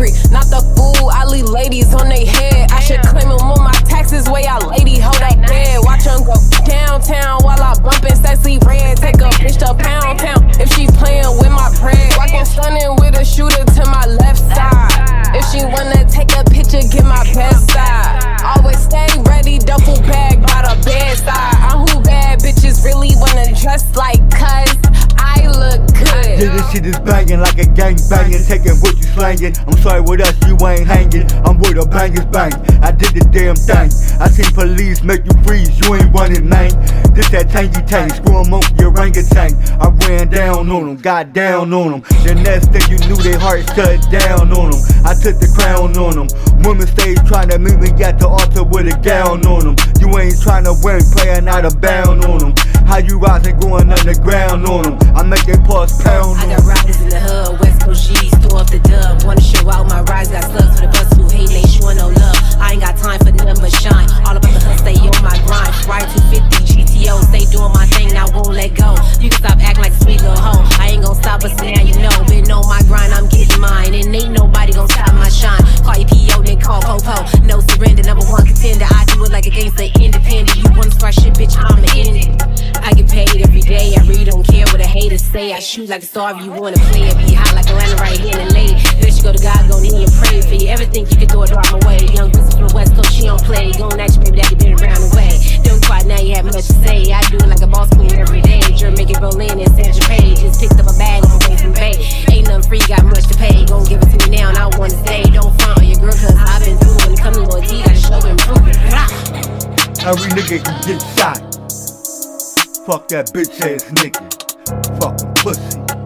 pedigree. Not the fool, I shit is banging like a gang banging, taking what you slanging. I'm sorry with us, you ain't hanging. I'm with a bangers bang. I did the damn thing. I seen police make you freeze, you ain't running, man. This that tangy tank, screw 'em monkey orangutan. I ran down on them, got down on them. The next thing you knew, they hearts shut down on them. I took the crown on them. Women stay trying to meet me at the altar with a gown on them. You ain't trying to win, praying out of bound them. You rising, going underground on them? I make they pause pound I on got 'em. riders in the hood, say. I shoot like a star if you wanna play it. Be hot like Atlanta right here in LA. Bitch, you go to God, gon' need and pray for you. Everything you can do it, my way. Young Grizzly from the West Coast, she don't play. Gon' ask you, baby, that you been around the way. Don't quiet now, you have much to say. I do it like a boss queen every day. Make it roll in and your page. Just picked up a bag on the from Bay. Ain't nothing free, got much to pay. Gon' give it to me now, and I wanna stay. Don't front on your girl, cause I've been through. It come to Lord T, gotta show improvement. Every nigga can get shot. Fuck that bitch ass nigga. Fucking pussy.